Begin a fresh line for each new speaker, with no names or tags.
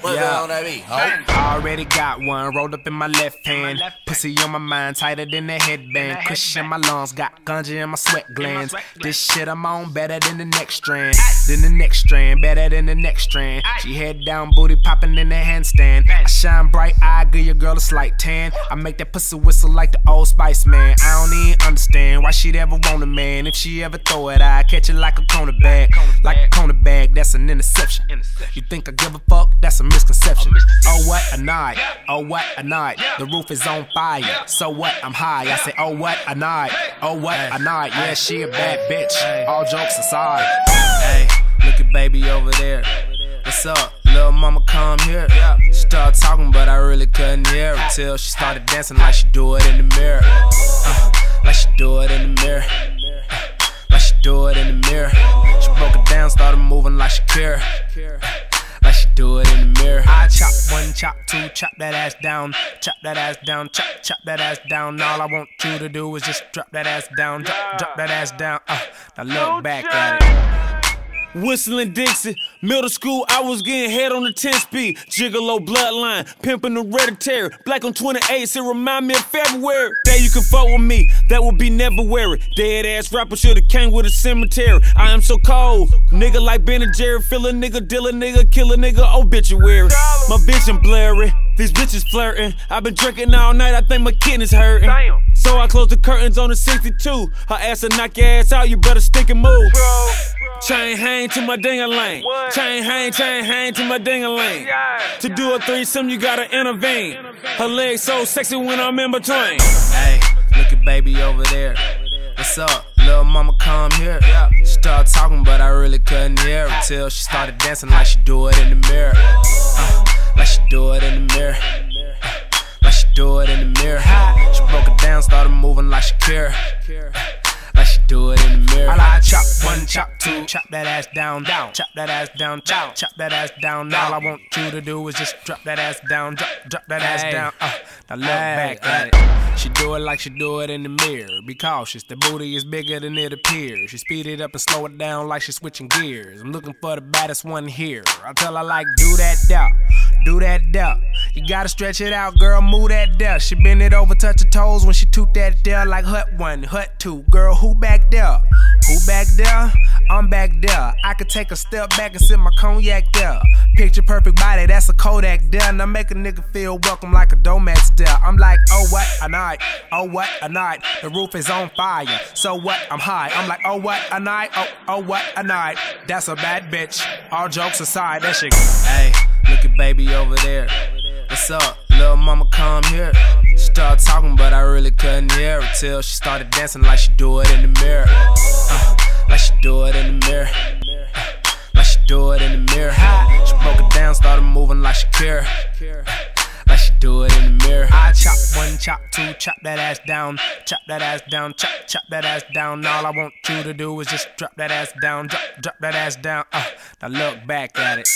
Put
Yeah.
that on that beat. Ho.
Already got one rolled up in my left hand. Pussy on my mind, tighter than a headband. Cushion my lungs, got ganja in my sweat glands. This shit I'm on better than the next strand. Than the next strand, better than the next strand. She head down, booty popping in the handstand. I shine bright, I give your girl a slight tan. I make that pussy whistle like the old Spice Man. I don't even understand why she'd ever want a man. If she ever throw it, I catch it like a cornerback. Like a cornerback, that's an interception. You think I give a fuck? That's a misconception. Oh what a night, oh what a night. The roof is on fire. So what? I'm high. I say oh what a night, oh what a night. Yeah, she a bad bitch. All jokes aside. Hey, look at baby over there. What's up? Little mama come here. She started talking, but I really couldn't hear her till she started dancing like she do it in the mirror. Uh, like she do it in the mirror. Uh, like she do it in the mirror. She broke it down, started moving like she Shakira. Like she do it in the mirror. I chop one, chop two, chop that ass down, chop that ass down, chop, chop that ass down. All I want you to do is just drop that ass down, drop, drop that ass down. Uh, now look back at it.
Whistling Dixie, middle school, I was getting head on the 10 speed. Gigolo bloodline, pimping the hereditary. Black on 28, it remind me of February. That you can fuck with me, that would be never weary. Dead ass rapper should've came with a cemetery. I am so cold, nigga like Ben and Jerry. Fill a nigga, deal a nigga, kill a nigga, obituary. My vision blurry, these bitches flirting. I've been drinking all night, I think my kidneys hurting. So I close the curtains on the 62. Her ass will knock your ass out, you better stick and move. Chain hang to my ding a lane. Chain hang, chain hang to my ding a lane. To do a threesome, you gotta intervene. Her legs so sexy when I'm in between.
Hey, look at baby over there. What's up? Little mama come here. She started talking, but I really couldn't hear her till she started dancing like she do it in the mirror. Uh, like she do it in the mirror. Uh, like she do it in the mirror. She broke it down, started moving like Shakira. Like chop one, chop two, chop that ass down, down, chop that ass down, chop, chop that ass down. All I want you to do is just drop that ass down, drop, drop that ass down. Uh, now look back at it. She do it like she do it in the mirror. Be cautious, the booty is bigger than it appears. She speed it up and slow it down like she's switching gears. I'm looking for the baddest one here. I tell her like, do that doubt, do that doubt. You gotta stretch it out, girl, move that there. She bend it over, touch her toes when she toot that there like hut one, hut two. Girl, who back there? Who back there? I'm back there. I could take a step back and sip my cognac there. Picture perfect body, that's a Kodak there. Now make a nigga feel welcome like a Domex there. I'm like, oh what a night, oh what a night. The roof is on fire, so what? I'm high. I'm like, oh what a night, oh oh what a night. That's a bad bitch. All jokes aside, that shit. Hey, look at baby over there. What's up? Little mama come here. She started talking, but I really couldn't hear her till she started dancing like she do it in the mirror. Uh, like she do it in the mirror. Uh, like she do it in the mirror. She broke it down, started moving like Shakira. Like she do it in the mirror. I chop one, chop two, chop that ass down, chop that ass down, chop, chop that ass down. All I want you to do is just drop that ass down, drop, drop that ass down. Uh, now look back at it.